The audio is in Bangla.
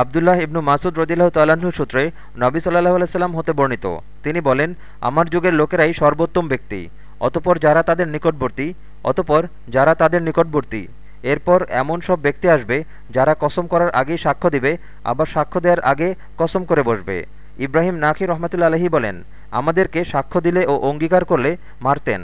আবদুল্লাহ ইবনু মাসুদ রদিল্লাহ তাল্লাহ্ন সূত্রে নবী সাল্লাহ আলাইসাল্লাম হতে বর্ণিত। তিনি বলেন, আমার যুগের লোকেরাই সর্বোত্তম ব্যক্তি, অতপর যারা তাদের নিকটবর্তী, অতপর যারা তাদের নিকটবর্তী। এরপর এমন সব ব্যক্তি আসবে, যারা কসম করার আগেই সাক্ষ্য দিবে, আবার সাক্ষ্য দেওয়ার আগে কসম করে বসবে। ইব্রাহিম নাকি রহমতুল্লা আলহী বলেন, আমাদেরকে সাক্ষ্য দিলে ও অঙ্গীকার করলে মারতেন।